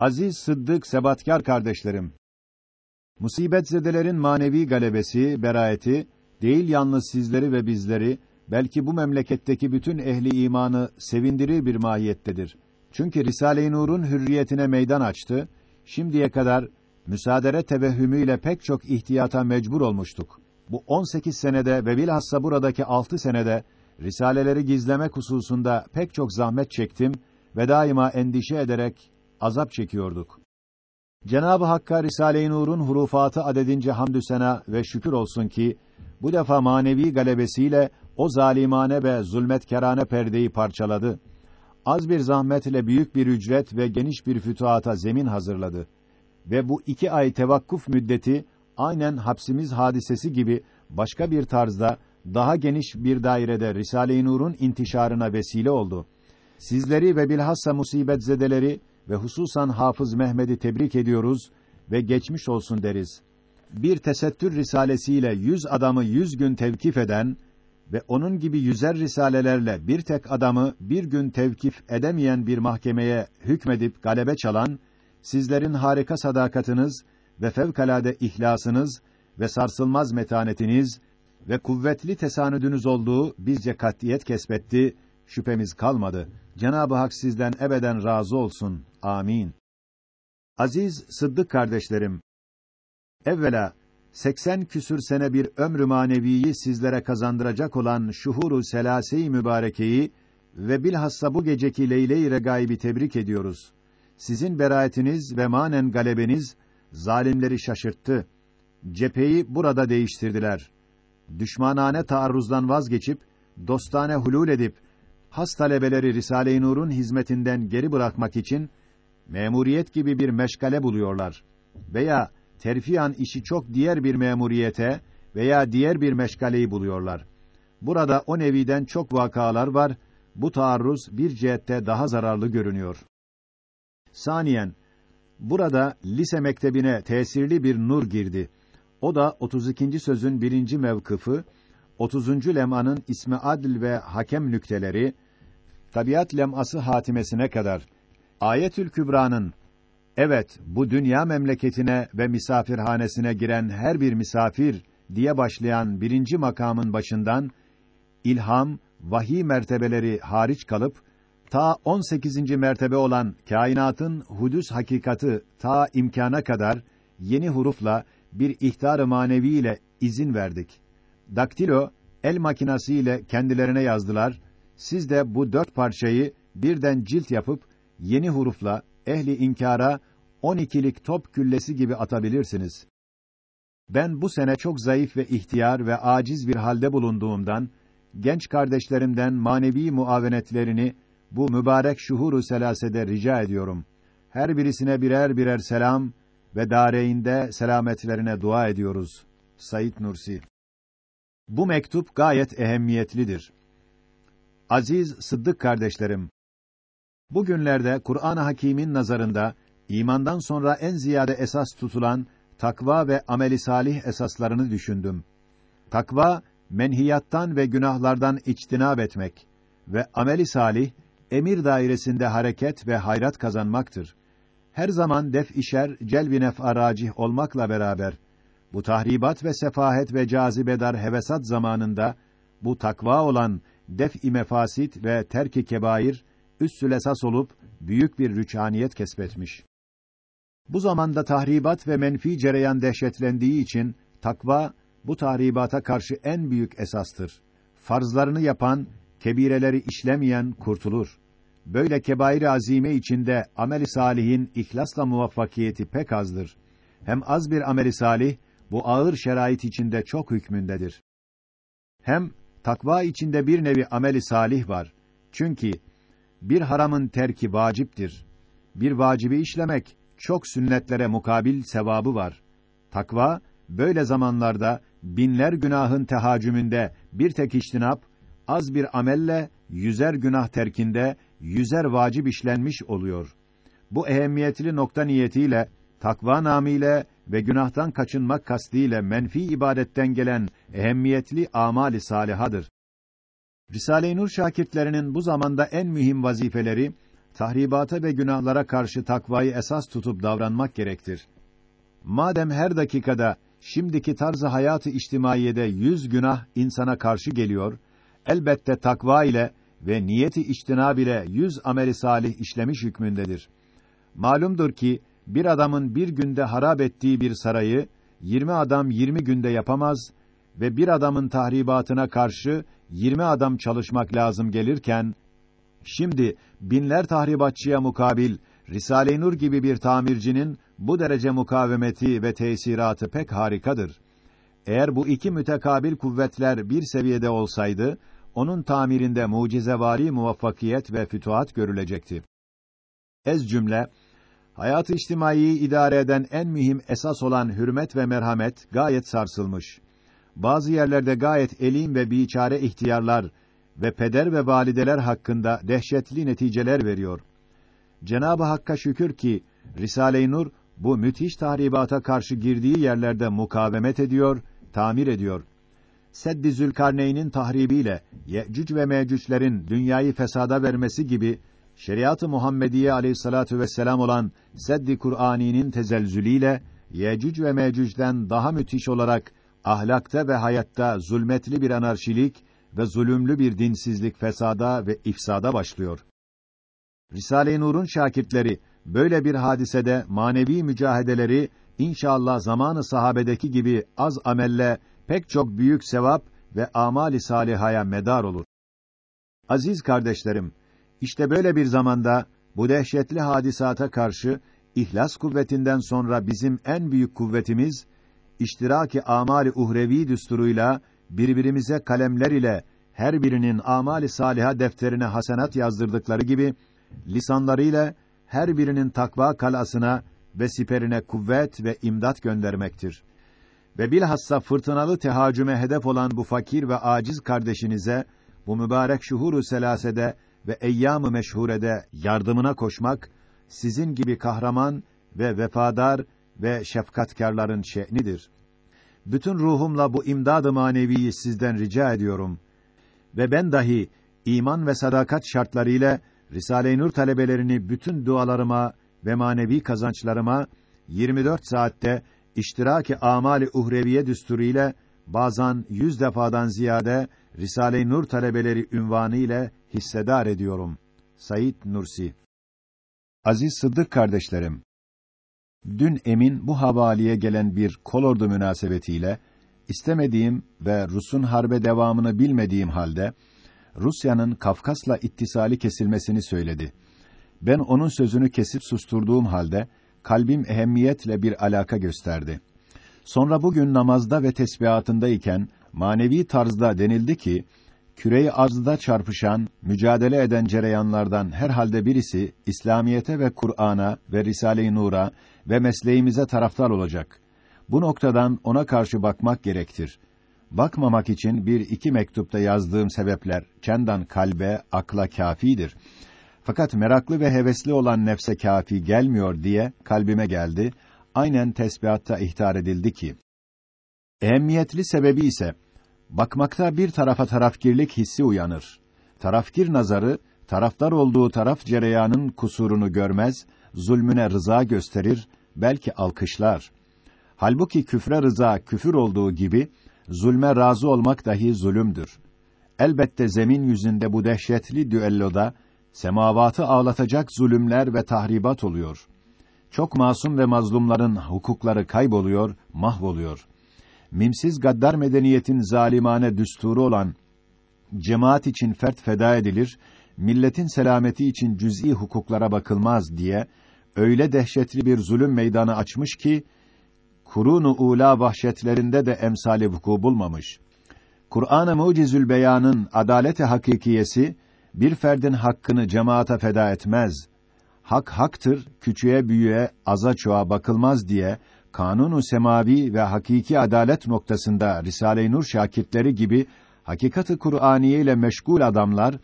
Aziz Sıddık Sebatkar kardeşlerim. Musibetzedelerin manevi galebesi, beraeti değil yalnız sizleri ve bizleri belki bu memleketteki bütün ehli imanı sevindirir bir mahiyettedir. Çünkü Risale-i Nur'un hürriyetine meydan açtı. Şimdiye kadar müsaadere tevehhümüyle pek çok ihtiyata mecbur olmuştuk. Bu 18 senede ve bilhassa buradaki 6 senede risaleleri gizlemek hususunda pek çok zahmet çektim ve daima endişe ederek azap çekiyorduk. Cenab-ı Hakk'a Risale-i Nur'un hurufatı adedince hamdü sena ve şükür olsun ki bu defa manevi galebesiyle o zalimane ve zulmetkerane perdeyi parçaladı. Az bir zahmet ile büyük bir ücret ve geniş bir fütuhata zemin hazırladı. Ve bu iki ay tevakkuf müddeti aynen hapsimiz hadisesi gibi başka bir tarzda daha geniş bir dairede Risale-i Nur'un intişarına vesile oldu. Sizleri ve bilhassa musibetzedeleri ve hususan Hafız Mehmet'i tebrik ediyoruz ve geçmiş olsun deriz. Bir tesettür risalesiyle yüz adamı yüz gün tevkif eden ve onun gibi yüzer risalelerle bir tek adamı bir gün tevkif edemeyen bir mahkemeye hükmedip galebe çalan, sizlerin harika sadakatiniz ve fevkalade ihlasınız ve sarsılmaz metanetiniz ve kuvvetli tesanüdünüz olduğu bizce katiyet kesbetti, şüphemiz kalmadı. Cenab-ı Hak sizden ebeden razı olsun. Amin. Aziz Sıddık kardeşlerim, evvela 80 küsür sene bir ömrü maneviyi sizlere kazandıracak olan şuhuru selase-i mübarekeyi ve bilhassa bu geceki leyle-i regaibi tebrik ediyoruz. Sizin beraetiniz ve manen galebeniz zalimleri şaşırttı. Cepheyi burada değiştirdiler. Düşmanane taarruzdan vazgeçip dostane hulul edip has talebeleri Risale-i Nur'un hizmetinden geri bırakmak için memuriyet gibi bir meşgale buluyorlar veya terfiyan işi çok diğer bir memuriyete veya diğer bir meşgaleyi buluyorlar. Burada o neviden çok vakalar var. Bu taarruz bir cihette daha zararlı görünüyor. Saniyen burada lise mektebine tesirli bir nur girdi. O da 32. sözün birinci mevkıfı, 30. lemanın ismi adil ve hakem nükteleri, tabiat leması hatimesine kadar Ayetül Kübra'nın evet bu dünya memleketine ve misafirhanesine giren her bir misafir diye başlayan birinci makamın başından ilham, vahiy mertebeleri hariç kalıp ta 18. mertebe olan kainatın hudus hakikati ta imkana kadar yeni hurufla bir ihtar-ı manevi ile izin verdik. Daktilo el makinası ile kendilerine yazdılar. Siz de bu dört parçayı birden cilt yapıp yeni hurufla ehli inkara 12'lik top küllesi gibi atabilirsiniz. Ben bu sene çok zayıf ve ihtiyar ve aciz bir halde bulunduğumdan genç kardeşlerimden manevi muavenetlerini bu mübarek şuhuru selasede rica ediyorum. Her birisine birer birer selam ve dareinde selametlerine dua ediyoruz. Sayit Nursi Bu mektup gayet ehemmiyetlidir. Aziz Sıddık kardeşlerim, bugünlerde Kur'an-ı Hakîm'in nazarında imandan sonra en ziyade esas tutulan takva ve ameli salih esaslarını düşündüm. Takva menhiyattan ve günahlardan içtinab etmek ve ameli salih emir dairesinde hareket ve hayrat kazanmaktır. Her zaman def işer celbi nef'a racih olmakla beraber bu tahribat ve sefahet ve cazibedar hevesat zamanında bu takva olan def-i mefasit ve terk-i kebair üssül esas olup büyük bir rüçhaniyet kesbetmiş. Bu zamanda tahribat ve menfi cereyan dehşetlendiği için takva bu tahribata karşı en büyük esastır. Farzlarını yapan, kebireleri işlemeyen kurtulur. Böyle kebair azime içinde ameli salihin ihlasla muvaffakiyeti pek azdır. Hem az bir ameli salih bu ağır şerait içinde çok hükmündedir. Hem takva içinde bir nevi ameli salih var. Çünkü bir haramın terki vaciptir. Bir vacibi işlemek çok sünnetlere mukabil sevabı var. Takva böyle zamanlarda binler günahın tehacümünde bir tek iştinap, az bir amelle yüzer günah terkinde yüzer vacip işlenmiş oluyor. Bu ehemmiyetli nokta niyetiyle takva namıyla ve günahtan kaçınmak kastıyla menfi ibadetten gelen ehemmiyetli amali salihadır. Risale-i Nur şakirtlerinin bu zamanda en mühim vazifeleri tahribata ve günahlara karşı takvayı esas tutup davranmak gerektir. Madem her dakikada şimdiki tarzı hayatı içtimaiyede yüz günah insana karşı geliyor, elbette takva ile ve niyeti içtinab ile yüz ameli salih işlemiş hükmündedir. Malumdur ki bir adamın bir günde harap ettiği bir sarayı 20 adam 20 günde yapamaz ve bir adamın tahribatına karşı 20 adam çalışmak lazım gelirken şimdi binler tahribatçıya mukabil Risale-i Nur gibi bir tamircinin bu derece mukavemeti ve tesiratı pek harikadır. Eğer bu iki mütekabil kuvvetler bir seviyede olsaydı, onun tamirinde mucizevari muvaffakiyet ve fütuhat görülecekti. Ez cümle, hayat-ı içtimaiyi idare eden en mühim esas olan hürmet ve merhamet gayet sarsılmış. Bazı yerlerde gayet elim ve biçare ihtiyarlar ve peder ve valideler hakkında dehşetli neticeler veriyor. Cenab-ı Hakk'a şükür ki Risale-i Nur bu müthiş tahribata karşı girdiği yerlerde mukavemet ediyor, tamir ediyor. Seddi Zülkarneyn'in tahribiyle Yecüc ve Mecüclerin dünyayı fesada vermesi gibi şeriat-ı Muhammediye aleyhissalatu vesselam olan Seddi Kur'ani'nin tezelzülüyle Yecüc ve Mecüc'den daha müthiş olarak ahlakta ve hayatta zulmetli bir anarşilik ve zulümlü bir dinsizlik fesada ve ifsada başlıyor. Risale-i Nur'un şakirtleri böyle bir hadisede manevi mücahedeleri inşallah zamanı sahabedeki gibi az amelle pek çok büyük sevap ve amali salihaya medar olur. Aziz kardeşlerim, işte böyle bir zamanda bu dehşetli hadisata karşı ihlas kuvvetinden sonra bizim en büyük kuvvetimiz iştiraki amali uhrevi düsturuyla birbirimize kalemler ile her birinin amali saliha defterine hasenat yazdırdıkları gibi lisanlarıyla her birinin takva kalasına ve siperine kuvvet ve imdat göndermektir. Ve bilhassa fırtınalı tehacüme hedef olan bu fakir ve aciz kardeşinize bu mübarek şuhuru selasede ve eyyam-ı meşhurede yardımına koşmak sizin gibi kahraman ve vefadar ve şefkatkarların şe'nidir. Bütün ruhumla bu imdad-ı maneviyi sizden rica ediyorum. Ve ben dahi iman ve sadakat şartlarıyla Risale-i Nur talebelerini bütün dualarıma ve manevi kazançlarıma 24 saatte iştiraki amali uhreviye düsturu bazen yüz defadan ziyade Risale-i Nur talebeleri ünvanı ile hissedar ediyorum. Said Nursi Aziz Sıddık kardeşlerim, dün Emin bu havaliye gelen bir kolordu münasebetiyle istemediğim ve Rus'un harbe devamını bilmediğim halde Rusya'nın Kafkas'la ittisali kesilmesini söyledi. Ben onun sözünü kesip susturduğum halde kalbim ehemmiyetle bir alaka gösterdi. Sonra bugün namazda ve tesbihatındayken manevi tarzda denildi ki küreyi arzda çarpışan, mücadele eden cereyanlardan herhalde birisi İslamiyete ve Kur'an'a ve Risale-i Nur'a ve mesleğimize taraftar olacak. Bu noktadan ona karşı bakmak gerektir. Bakmamak için bir iki mektupta yazdığım sebepler çendan kalbe, akla kafidir. Fakat meraklı ve hevesli olan nefse kafi gelmiyor diye kalbime geldi. Aynen tesbihatta ihtar edildi ki ehemmiyetli sebebi ise bakmakta bir tarafa tarafkirlik hissi uyanır. Tarafkir nazarı taraftar olduğu taraf cereyanın kusurunu görmez, zulmüne rıza gösterir, belki alkışlar. Halbuki küfre rıza küfür olduğu gibi zulme razı olmak dahi zulümdür. Elbette zemin yüzünde bu dehşetli düelloda semavatı ağlatacak zulümler ve tahribat oluyor. Çok masum ve mazlumların hukukları kayboluyor, mahvoluyor. Mimsiz gaddar medeniyetin zalimane düsturu olan cemaat için fert feda edilir, milletin selameti için cüz'i hukuklara bakılmaz diye öyle dehşetli bir zulüm meydanı açmış ki kurunu ula vahşetlerinde de emsali vuku bulmamış. Kur'an-ı Mucizül Beyan'ın adaleti hakikiyesi bir ferdin hakkını cemaata feda etmez. Hak haktır, küçüğe büyüğe, aza çoğa bakılmaz diye kanunu semavi ve hakiki adalet noktasında Risale-i Nur şakirtleri gibi hakikati Kur'aniye ile meşgul adamlar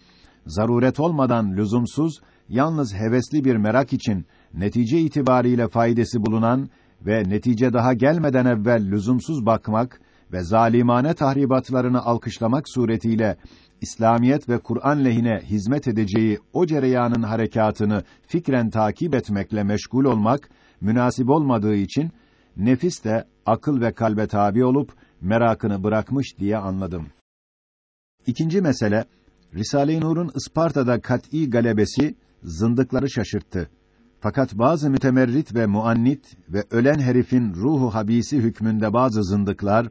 zaruret olmadan lüzumsuz yalnız hevesli bir merak için netice itibariyle faydası bulunan ve netice daha gelmeden evvel lüzumsuz bakmak ve zalimane tahribatlarını alkışlamak suretiyle İslamiyet ve Kur'an lehine hizmet edeceği o cereyanın harekatını fikren takip etmekle meşgul olmak münasip olmadığı için nefis de akıl ve kalbe tabi olup merakını bırakmış diye anladım. İkinci mesele Risale-i Nur'un Isparta'da kat'î galebesi zındıkları şaşırttı. Fakat bazı mütemerrit ve muannit ve ölen herifin ruhu habisi hükmünde bazı zındıklar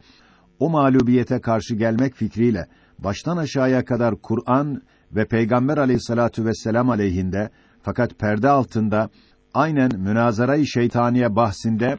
o mağlubiyete karşı gelmek fikriyle baştan aşağıya kadar Kur'an ve Peygamber Aleyhissalatu vesselam aleyhinde fakat perde altında aynen münazara-i şeytaniye bahsinde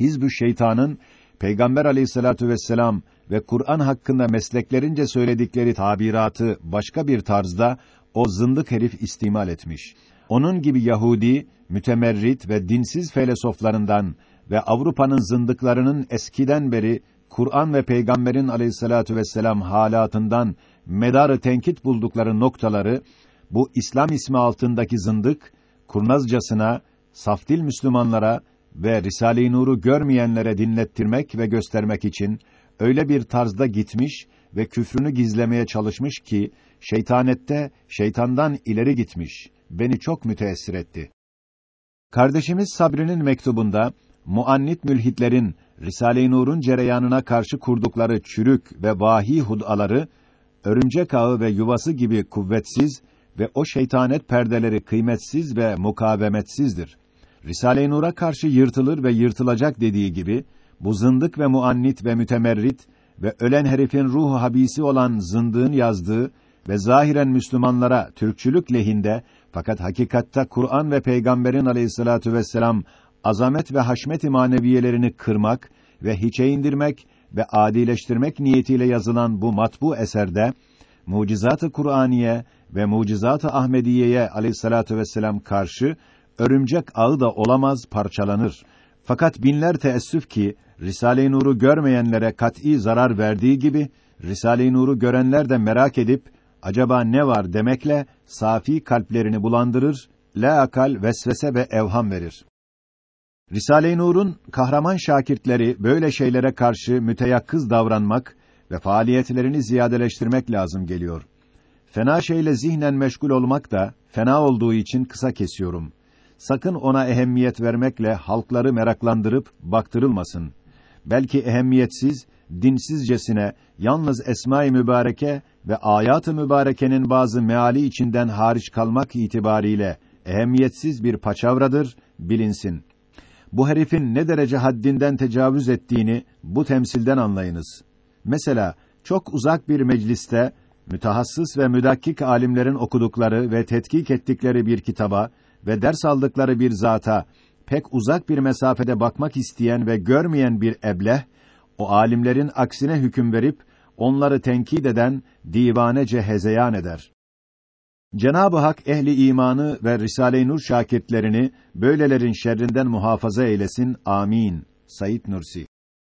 Hizbü Şeytan'ın Peygamber Aleyhissalatu vesselam ve Kur'an hakkında mesleklerince söyledikleri tabiratı başka bir tarzda o zındık herif istimal etmiş. Onun gibi Yahudi, mütemerrit ve dinsiz felsefelerinden ve Avrupa'nın zındıklarının eskiden beri Kur'an ve Peygamberin Aleyhissalatu vesselam halatından medarı tenkit buldukları noktaları bu İslam ismi altındaki zındık kurnazcasına saftil Müslümanlara ve Risale-i Nur'u görmeyenlere dinlettirmek ve göstermek için öyle bir tarzda gitmiş ve küfrünü gizlemeye çalışmış ki şeytanette şeytandan ileri gitmiş. Beni çok müteessir etti. Kardeşimiz Sabri'nin mektubunda muannit mülhitlerin Risale-i Nur'un cereyanına karşı kurdukları çürük ve vahi hudaları örümcek ağı ve yuvası gibi kuvvetsiz ve o şeytanet perdeleri kıymetsiz ve mukavemetsizdir. Risale-i Nur'a karşı yırtılır ve yırtılacak dediği gibi bu zındık ve muannit ve mütemerrit ve ölen herifin ruhu habisi olan zındığın yazdığı ve zahiren Müslümanlara Türkçülük lehinde fakat hakikatta Kur'an ve Peygamberin Aleyhissalatu vesselam azamet ve haşmet-i maneviyelerini kırmak ve hiçe indirmek ve adileştirmek niyetiyle yazılan bu matbu eserde Mucizat-ı Kur'aniye ve Mucizat-ı Ahmediye'ye Aleyhissalatu vesselam karşı örümcek ağı da olamaz parçalanır. Fakat binler teessüf ki Risale-i Nur'u görmeyenlere kat'î zarar verdiği gibi Risale-i Nur'u görenler de merak edip acaba ne var demekle safi kalplerini bulandırır, la akal vesvese ve evham verir. Risale-i Nur'un kahraman şakirtleri böyle şeylere karşı müteyakkız davranmak ve faaliyetlerini ziyadeleştirmek lazım geliyor. Fena şeyle zihnen meşgul olmak da fena olduğu için kısa kesiyorum. Sakın ona ehemmiyet vermekle halkları meraklandırıp baktırılmasın. Belki ehemmiyetsiz, dinsizcesine yalnız esma-i mübareke ve ayat-ı mübarekenin bazı meali içinden hariç kalmak itibariyle ehemmiyetsiz bir paçavradır, bilinsin. Bu herifin ne derece haddinden tecavüz ettiğini bu temsilden anlayınız. Mesela çok uzak bir mecliste mütehassıs ve müdakkik alimlerin okudukları ve tetkik ettikleri bir kitaba ve ders aldıkları bir zata pek uzak bir mesafede bakmak isteyen ve görmeyen bir ebleh o alimlerin aksine hüküm verip onları tenkit eden divanece hezeyan eder. Cenab-ı Hak ehli imanı ve Risale-i Nur şakirtlerini böylelerin şerrinden muhafaza eylesin. Amin. Sayit Nursi